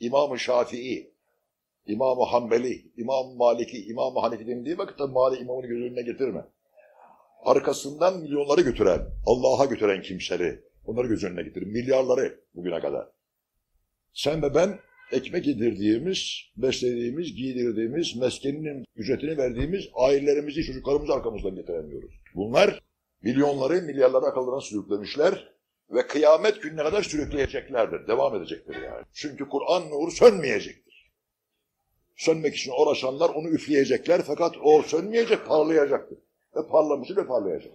İmam-ı Şafii, İmam-ı Hanbeli, İmam-ı Maliki, İmam-ı Hanefi denildiği vakitte Mali imamını göz önüne getirme. Arkasından milyonları götüren, Allah'a götüren kimseleri, onları göz önüne getir. Milyarları bugüne kadar. Sen ve ben ekmek yedirdiğimiz, beslediğimiz, giydirdiğimiz, meskeninin ücretini verdiğimiz ailelerimizi, çocuklarımızı arkamızdan getiremiyoruz. Bunlar milyonları, milyarları akıllarına sürüklemişler ve kıyamet gününe kadar sürükleyeceklerdir, devam edecektir yani. Çünkü Kur'an nuru sönmeyecektir. Sönmek için uğraşanlar onu üfleyecekler fakat o sönmeyecek, parlayacaktır. Ve parlamışı ve parlayacak.